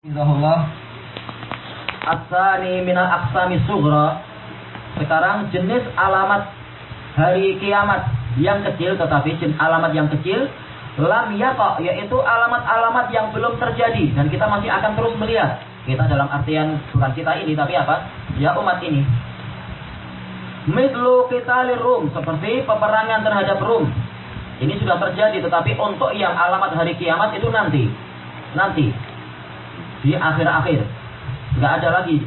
Alhamdulillah Asani minal aksami sugra Sekarang jenis alamat hari kiamat yang kecil Tetapi jenis alamat yang kecil Lam yaqa yaitu alamat-alamat yang belum terjadi. Dan kita masih akan terus melihat. Kita dalam artian bukan kita ini tapi apa? Ya umat ini. Midlu kita Rum Seperti peperangan terhadap Rum. Ini sudah terjadi tetapi untuk yang alamat hari kiamat itu nanti. Nanti di akhir-akhir. Nggak ada lagi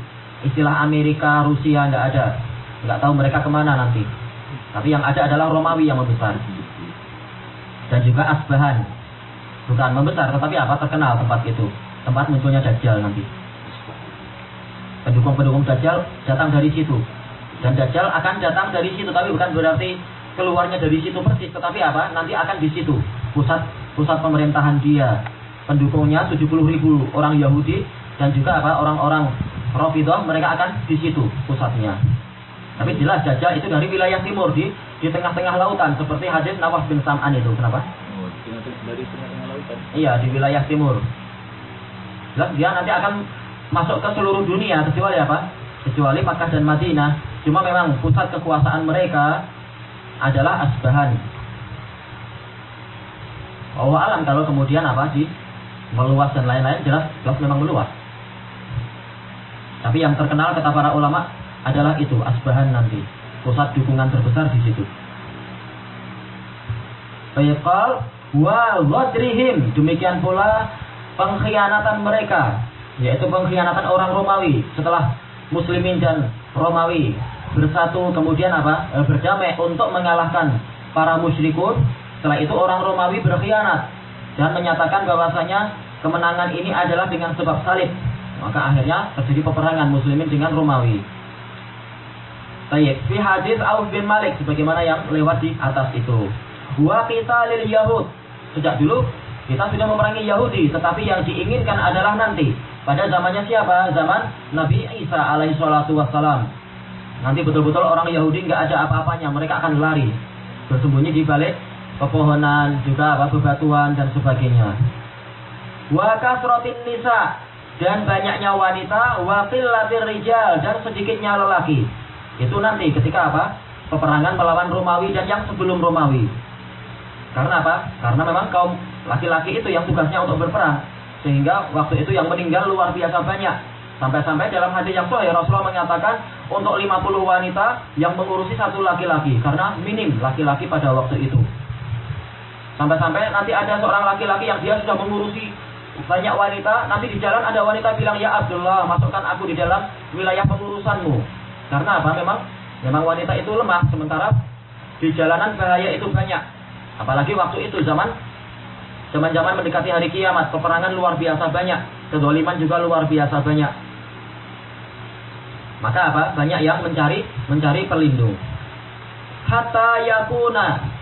istilah Amerika, Rusia, nggak ada. Nggak tahu mereka ke mana nanti. Tapi yang ada adalah Romawi yang membesar. Dan juga Asbahan. Bukan membesar, tetapi apa? Terkenal tempat itu. Tempat munculnya Dajjal nanti. Pendukung-pendukung Dajjal datang dari situ. Dan Dajjal akan datang dari situ, tapi bukan berarti keluarnya dari situ persis, tetapi apa? Nanti akan di situ. Pusat pusat pemerintahan dia, pendukungnya 70 ribu orang Yahudi dan juga apa orang-orang Rafidah mereka akan di situ pusatnya. Tapi jelas Dajjal itu dari wilayah timur di di tengah-tengah lautan seperti hadis Nawas bin Sam'an itu. Kenapa? Oh, dari tengah-tengah lautan. Iya, di wilayah timur. Jelas dia nanti akan masuk ke seluruh dunia kecuali apa? Kecuali Makkah dan Madinah. Cuma memang pusat kekuasaan mereka adalah Asbahan. Allah alam kalau kemudian apa di meluas dan lain-lain jelas jelas memang meluas. Tapi yang terkenal kata para ulama adalah itu Asbahan nanti. Pusat dukungan terbesar di situ. Fayaqal wa demikian pula pengkhianatan mereka yaitu pengkhianatan orang Romawi setelah muslimin dan Romawi bersatu. Kemudian apa? E, berdamai untuk mengalahkan para musyrikun. Setelah itu orang Romawi berkhianat dan menyatakan bahwasanya kemenangan ini adalah dengan sebab salib. Maka akhirnya terjadi peperangan muslimin dengan Romawi. Baik, fi hadis Auf bin Malik sebagaimana yang lewat di atas itu. Wa kita lil Yahud. Sejak dulu kita sudah memerangi Yahudi, tetapi yang diinginkan adalah nanti pada zamannya siapa? Zaman Nabi Isa alaihi salatu wassalam. Nanti betul-betul orang Yahudi nggak ada apa-apanya, mereka akan lari bersembunyi di balik pepohonan, juga apa bebatuan dan sebagainya wa kasratin nisa dan banyaknya wanita wa qillatir rijal dan sedikitnya lelaki. Itu nanti ketika apa? Peperangan melawan Romawi dan yang sebelum Romawi. Karena apa? Karena memang kaum laki-laki itu yang tugasnya untuk berperang. Sehingga waktu itu yang meninggal luar biasa banyak. Sampai-sampai dalam hadis yang sahih Rasulullah mengatakan untuk 50 wanita yang mengurusi satu laki-laki karena minim laki-laki pada waktu itu. Sampai-sampai nanti ada seorang laki-laki yang dia sudah mengurusi banyak wanita, nanti di jalan ada wanita bilang, ya Abdullah, masukkan aku di dalam wilayah pengurusanmu. Karena apa? Memang memang wanita itu lemah, sementara di jalanan bahaya itu banyak. Apalagi waktu itu zaman zaman-zaman mendekati hari kiamat, peperangan luar biasa banyak, kedoliman juga luar biasa banyak. Maka apa? Banyak yang mencari mencari pelindung. Hatta yakuna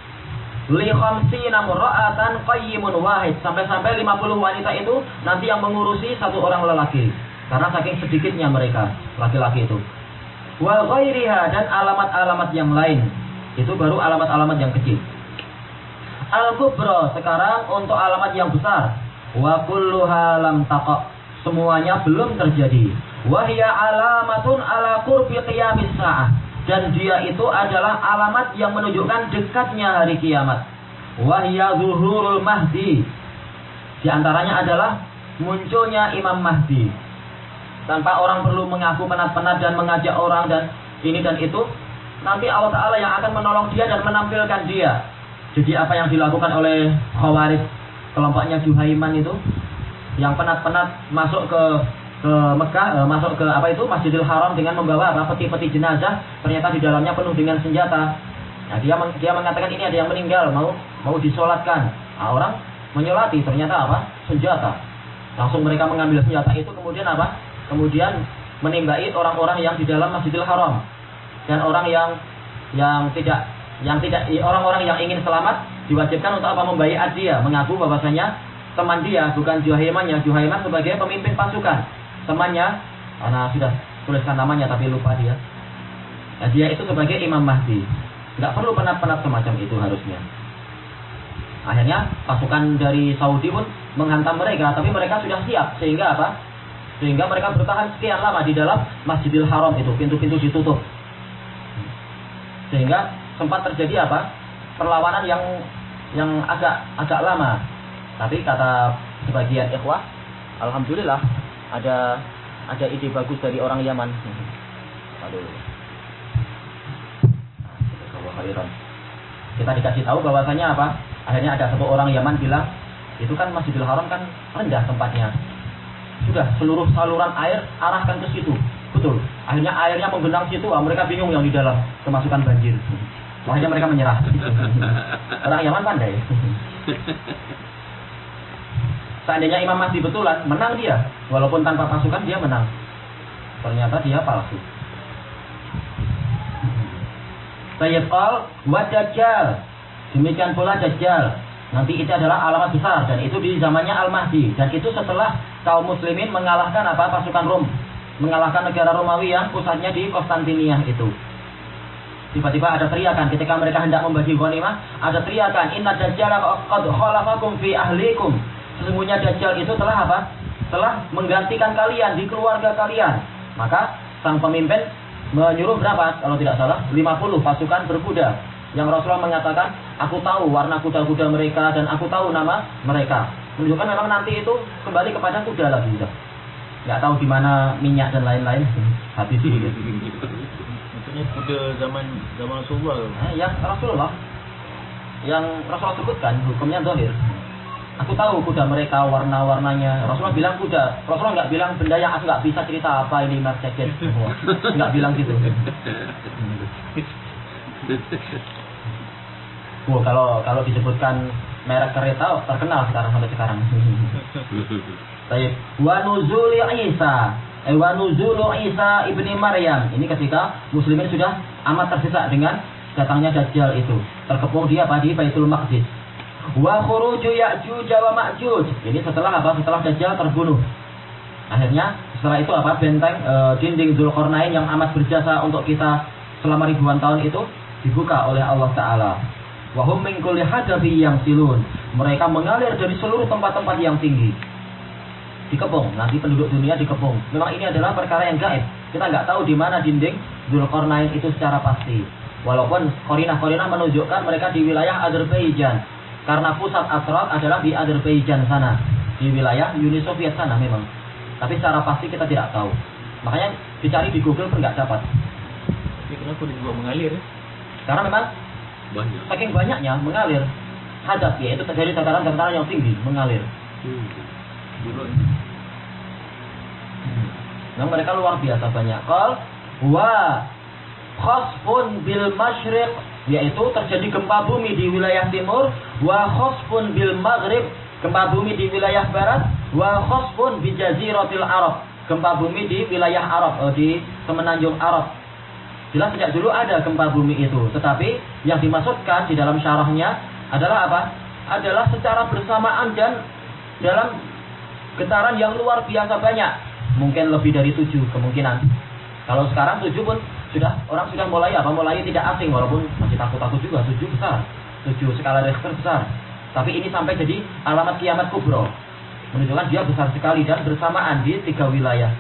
li khamsina mura'atan wahid. Sampai-sampai 50 wanita itu nanti yang mengurusi satu orang lelaki. Karena saking sedikitnya mereka laki-laki itu. Wa dan alamat-alamat yang lain. Itu baru alamat-alamat yang kecil. Al kubra sekarang untuk alamat yang besar. Wa kulluha lam taqa semuanya belum terjadi. Wahya alamatun ala qurbi qiyamis sa'ah dan dia itu adalah alamat yang menunjukkan dekatnya hari kiamat. Wahya zuhurul mahdi. Di antaranya adalah munculnya Imam Mahdi. Tanpa orang perlu mengaku penat-penat dan mengajak orang dan ini dan itu, nanti Allah Ta'ala yang akan menolong dia dan menampilkan dia. Jadi apa yang dilakukan oleh Khawarij, kelompoknya Juhaiman itu, yang penat-penat masuk ke ke Mekah e, masuk ke apa itu? Masjidil Haram dengan membawa apa? Peti-peti jenazah. Ternyata di dalamnya penuh dengan senjata. Nah, dia dia mengatakan ini ada yang meninggal mau mau disolatkan. Nah, orang menyolati ternyata apa? Senjata. Langsung mereka mengambil senjata itu kemudian apa? Kemudian menimbai orang-orang yang di dalam Masjidil Haram. Dan orang yang yang tidak yang tidak orang-orang yang ingin selamat diwajibkan untuk apa? Membaiat dia mengaku bahwasanya teman dia bukan Juhaimannya Juhaiman sebagai pemimpin pasukan temannya karena sudah tuliskan namanya tapi lupa dia. Nah, dia itu sebagai Imam Mahdi. Nggak perlu penat-penat semacam itu harusnya. Akhirnya pasukan dari Saudi pun menghantam mereka, tapi mereka sudah siap sehingga apa? Sehingga mereka bertahan sekian lama di dalam Masjidil Haram itu, pintu-pintu ditutup. Sehingga sempat terjadi apa? Perlawanan yang yang agak agak lama. Tapi kata sebagian ikhwah, alhamdulillah ada ada ide bagus dari orang Yaman. Aduh. Nah, Kita dikasih tahu bahwasanya apa? Akhirnya ada satu orang Yaman bilang, itu kan Masjidil Haram kan rendah tempatnya. Sudah seluruh saluran air arahkan ke situ. Betul. Akhirnya airnya menggenang situ, ah, mereka bingung yang di dalam kemasukan banjir. Akhirnya mereka menyerah. Orang Yaman pandai. Seandainya Imam Mahdi betulan, menang dia. Walaupun tanpa pasukan dia menang. Ternyata dia palsu. Sayyid Qal wa Dajjal. Demikian pula Dajjal. Nanti itu adalah alamat besar dan itu di zamannya Al-Mahdi dan itu setelah kaum muslimin mengalahkan apa pasukan Rom, mengalahkan negara Romawi yang pusatnya di Konstantinia itu. Tiba-tiba ada teriakan ketika mereka hendak membagi ghanimah, ada teriakan inna dajjal qad khalafakum fi ahlikum. Sesungguhnya dajjal itu telah apa? Telah menggantikan kalian di keluarga kalian. Maka sang pemimpin menyuruh berapa? Kalau tidak salah 50 pasukan berkuda yang Rasulullah mengatakan, aku tahu warna kuda-kuda mereka dan aku tahu nama mereka. Menunjukkan memang nanti itu kembali kepada kuda lagi sudah. Nggak tahu di mana minyak dan lain-lain. Habis sih. Maksudnya kuda zaman zaman Rasulullah. Nah, yang Rasulullah yang Rasulullah sebutkan hukumnya dohir. Aku tahu kuda mereka warna-warnanya. Rasulullah bilang kuda. Rasulullah nggak bilang benda yang aku nggak bisa cerita apa ini Mercedes. Nggak bilang gitu. Wah, kalau kalau disebutkan merek kereta terkenal sekarang sampai sekarang. Baik. Wa nuzuli Isa. Eh, Isa ibni Maryam. Ini ketika muslimin sudah amat terdesak dengan datangnya Dajjal itu. Terkepung dia pada Baitul Maqdis. Wa khuruju Ya'juj wa Ma'juj. Ini setelah apa? Setelah Dajjal terbunuh. Akhirnya setelah itu apa? Benteng e, dinding Zulkarnain yang amat berjasa untuk kita selama ribuan tahun itu dibuka oleh Allah Ta'ala. Wahum min kulli hadabi yang silun. Mereka mengalir dari seluruh tempat-tempat yang tinggi. Dikepung, nanti penduduk dunia dikepung. Memang ini adalah perkara yang gaib. Kita nggak tahu di mana dinding Zulkarnain itu secara pasti. Walaupun korinah-korinah menunjukkan mereka di wilayah Azerbaijan. Karena pusat Asrat adalah di Azerbaijan sana. Di wilayah Uni Soviet sana memang. Tapi secara pasti kita tidak tahu. Makanya dicari di Google pun nggak dapat. Ini kenapa dibuat mengalir? Karena memang banyak. saking banyaknya mengalir hadap ya itu terjadi dataran-dataran yang tinggi mengalir. Hmm. Dulu Nah, mereka luar biasa banyak. Qal wa khasfun bil masyriq yaitu terjadi gempa bumi di wilayah timur wa khasfun bil maghrib gempa bumi di wilayah barat wa khasfun bi jaziratil arab gempa bumi di wilayah Arab oh, di semenanjung Arab Jelas sejak dulu ada gempa bumi itu, tetapi yang dimaksudkan di dalam syarahnya adalah apa? Adalah secara bersamaan dan dalam getaran yang luar biasa banyak. Mungkin lebih dari tujuh kemungkinan. Kalau sekarang tujuh pun sudah orang sudah mulai apa? Mulai tidak asing walaupun masih takut-takut juga tujuh besar, tujuh skala Richter besar. Tapi ini sampai jadi alamat kiamat kubro. Menunjukkan dia besar sekali dan bersamaan di tiga wilayah.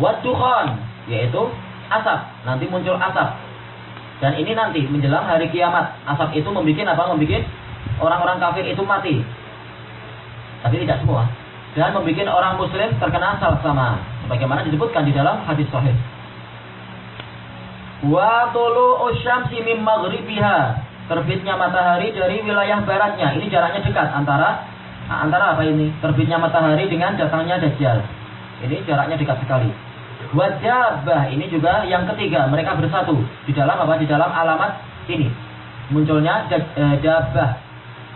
Wadukhan yaitu asap, nanti muncul asap. Dan ini nanti menjelang hari kiamat, asap itu membuat apa? Membuat orang-orang kafir itu mati. Tapi tidak semua. Dan membuat orang muslim terkena salah sama. Bagaimana disebutkan di dalam hadis sahih. Wa tulu usyamsi mim maghribiha. Terbitnya matahari dari wilayah baratnya. Ini jaraknya dekat antara antara apa ini? Terbitnya matahari dengan datangnya dajjal. Ini jaraknya dekat sekali. Wajabah ini juga yang ketiga mereka bersatu di dalam apa di dalam alamat ini munculnya dabah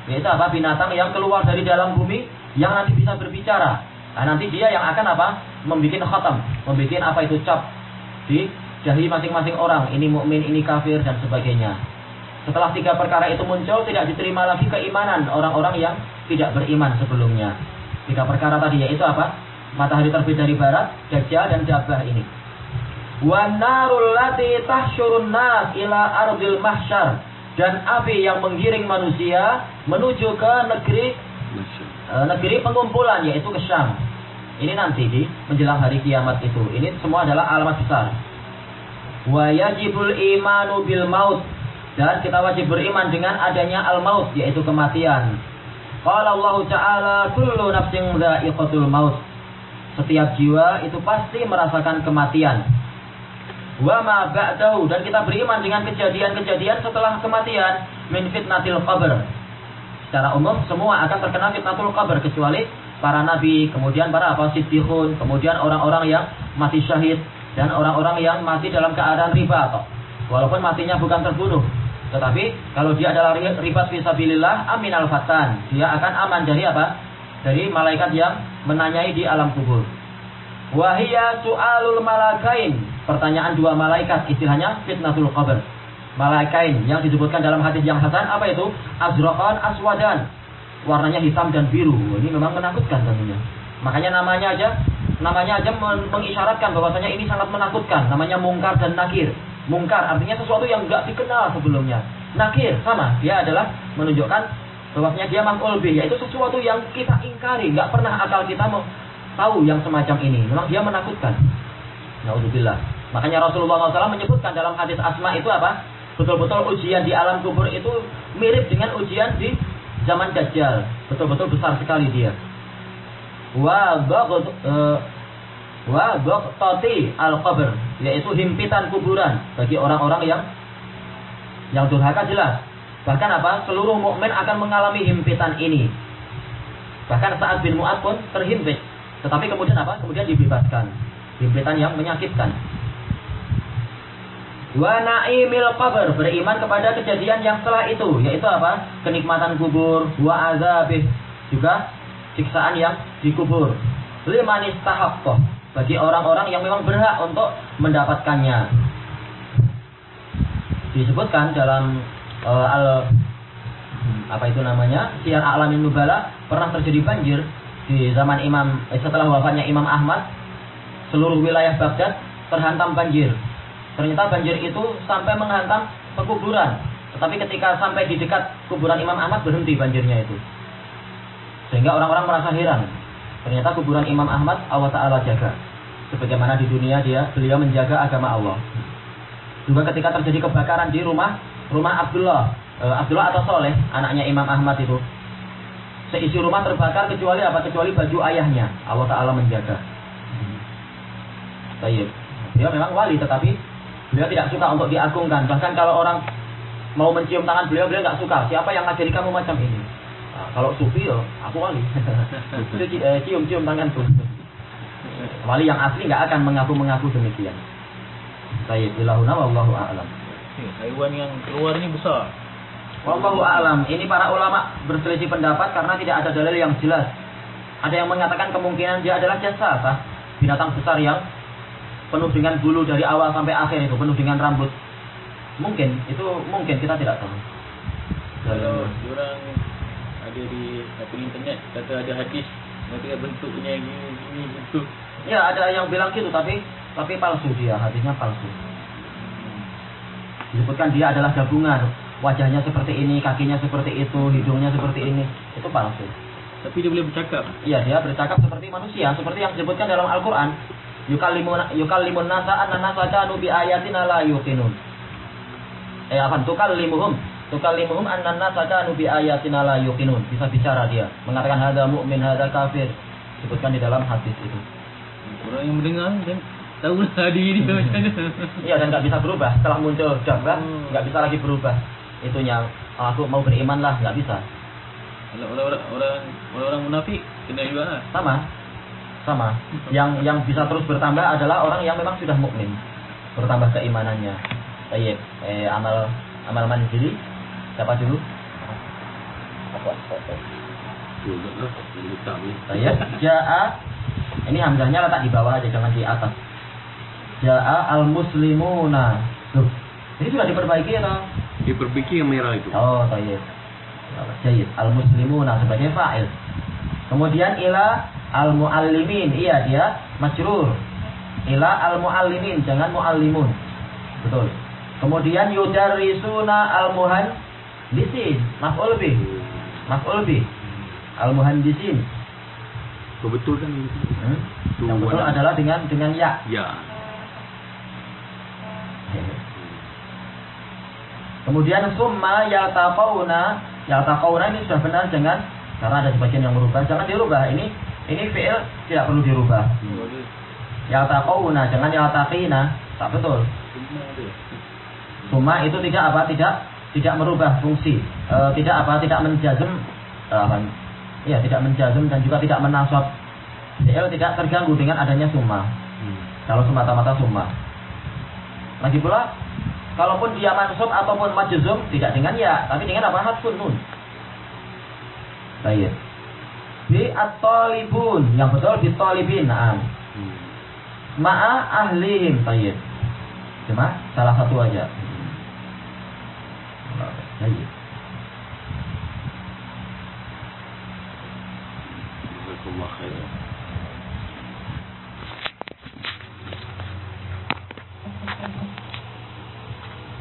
yaitu apa binatang yang keluar dari dalam bumi yang nanti bisa berbicara nah, nanti dia yang akan apa membuat khatam membuat apa itu cap di dahi masing-masing orang ini mukmin ini kafir dan sebagainya setelah tiga perkara itu muncul tidak diterima lagi keimanan orang-orang yang tidak beriman sebelumnya tiga perkara tadi yaitu apa matahari terbit dari barat, Dajjal dan Jabah ini. Narul lati tahsyurun nas ila ardil mahsyar dan api yang menggiring manusia menuju ke negeri e, negeri pengumpulan yaitu ke Syam. Ini nanti di menjelang hari kiamat itu. Ini semua adalah alamat besar. Wa yajibul imanu bil maut dan kita wajib beriman dengan adanya al maut yaitu kematian. Qala Allah Ta'ala kullu nafsin dha'iqatul maut. Setiap jiwa itu pasti merasakan kematian. Wa ma ba'dahu dan kita beriman dengan kejadian-kejadian setelah kematian min fitnatil qabr. Secara umum semua akan terkena fitnatul qabr kecuali para nabi, kemudian para apa siddiqun, kemudian orang-orang yang mati syahid dan orang-orang yang mati dalam keadaan riba atau walaupun matinya bukan terbunuh. Tetapi kalau dia adalah ribat fisabilillah aminal fatan, dia akan aman dari apa? Dari malaikat yang menanyai di alam kubur. Wahia su'alul malakain. Pertanyaan dua malaikat, istilahnya fitnatul qabr. Malaikain yang disebutkan dalam hadis yang hasan apa itu? Azraqan aswadan warnanya hitam dan biru. Ini memang menakutkan tentunya. Makanya namanya aja namanya aja mengisyaratkan bahwasanya ini sangat menakutkan. Namanya mungkar dan nakir. Mungkar artinya sesuatu yang nggak dikenal sebelumnya. Nakir sama, dia adalah menunjukkan bahwasanya dia maf'ul bih, yaitu sesuatu yang kita ingkari, nggak pernah akal kita mau tahu yang semacam ini. Memang dia menakutkan. Naudzubillah. Makanya Rasulullah SAW menyebutkan dalam hadis Asma itu apa? Betul-betul ujian di alam kubur itu mirip dengan ujian di zaman Dajjal. Betul-betul besar sekali dia. Wa bagh uh, wa baghtati al-qabr, yaitu himpitan kuburan bagi orang-orang yang yang durhaka jelas. Bahkan apa? Seluruh mukmin akan mengalami himpitan ini. Bahkan saat bin Mu'ad pun terhimpit. Tetapi kemudian apa? Kemudian dibebaskan. Himpitan yang menyakitkan. Wa na'imil qabr beriman kepada kejadian yang setelah itu yaitu apa? Kenikmatan kubur, wa azabih juga siksaan yang dikubur. Liman istahaqqah bagi orang-orang yang memang berhak untuk mendapatkannya. Disebutkan dalam uh, al apa itu namanya? Syiar A'lamin Nubala pernah terjadi banjir di zaman Imam eh, setelah wafatnya Imam Ahmad seluruh wilayah Baghdad terhantam banjir Ternyata banjir itu sampai menghantam pekuburan. Tetapi ketika sampai di dekat kuburan Imam Ahmad berhenti banjirnya itu. Sehingga orang-orang merasa heran. Ternyata kuburan Imam Ahmad Allah Ta'ala jaga. Sebagaimana di dunia dia beliau menjaga agama Allah. Juga ketika terjadi kebakaran di rumah rumah Abdullah. E, Abdullah atau Soleh, anaknya Imam Ahmad itu. Seisi rumah terbakar kecuali apa? Kecuali baju ayahnya. Allah Ta'ala menjaga. Baik. Dia memang wali tetapi Beliau tidak suka untuk diagungkan. Bahkan kalau orang mau mencium tangan beliau, beliau nggak suka. Siapa yang ngajari kamu macam ini? Nah, kalau sufi yo, aku wali. Eh, cium-cium tanganku. Wali yang asli nggak akan mengaku-mengaku demikian. Baik, ilahuna wallahu a'lam. Haiwan yang keluar ini besar. Wallahu a'lam. Ini para ulama berselisih pendapat karena tidak ada dalil yang jelas. Ada yang mengatakan kemungkinan dia adalah jasa, binatang besar yang penuh dengan bulu dari awal sampai akhir itu penuh dengan rambut mungkin itu mungkin kita tidak tahu kalau orang ada di apa internet kata ada hadis nanti bentuknya gini gini gitu ya ada yang bilang gitu tapi tapi palsu dia hadisnya palsu. Disebutkan dia adalah gabungan wajahnya seperti ini kakinya seperti itu hidungnya seperti ini itu palsu. Tapi dia boleh bercakap. Iya dia bercakap seperti manusia seperti yang disebutkan dalam Al-Quran. Yukallimun yukallimun nasa anna nasa kanu bi ayatina la yuqinun. Eh apa? Tukallimuhum tukallimuhum anna nasa kanu bi ayatina la yuqinun. Bisa bicara dia. Mengatakan hada mu'min hada kafir. Sebutkan di dalam hadis itu. Orang yang mendengar dan tahu lah diri dia macam mana. Iya dan nggak bisa berubah. Setelah muncul dabah Hmm. nggak bisa lagi berubah. Itunya aku mau beriman lah nggak bisa. Kalau orang-orang orang orang munafik kena juga lah. Sama. Sama. Yang yang bisa terus bertambah adalah orang yang memang sudah mukmin. Bertambah keimanannya. Baik, eh, amal amal mandiri siapa dulu. Saya jaa. Ini hamzahnya letak di bawah aja jangan di atas. Jaa al muslimuna tuh ini sudah diperbaiki atau? Diperbaiki yang merah itu. oh tayyib. Jayid al muslimuna sebagai fa'il. Kemudian ila al muallimin iya dia majrur. Ila al muallimin jangan muallimun. Betul. Kemudian yudarrisuna al muhandisin maf'ul bih maf'ul bih al muhandisin Betul kan itu? Hmm? Yang betul adalah dengan dengan ya. Ya. Kemudian summa yaltaqauna, yaltaqauna ini sudah benar jangan karena ada sebagian yang merubah, jangan dirubah. Ini ini fi'il tidak perlu dirubah. Dia Yaltaqauna, jangan yaltaqina. Tak betul. Summa itu tidak apa? Tidak tidak merubah fungsi. E, tidak apa? Tidak menjazm e, apa? Ya, tidak menjazm dan juga tidak menasab. Fi'il tidak terganggu dengan adanya summa. Hmm. Kalau semata-mata summa. Lagi pula, kalaupun dia mansub ataupun majzum tidak dengan ya, tapi dengan apa? Hadfun nun. Baik. Bi at-talibun, yang betul bi talibin. Naam. Hmm. Ma'a ahlihim. Baik. Cuma salah satu aja. طيب. جزاكم الله خيرا.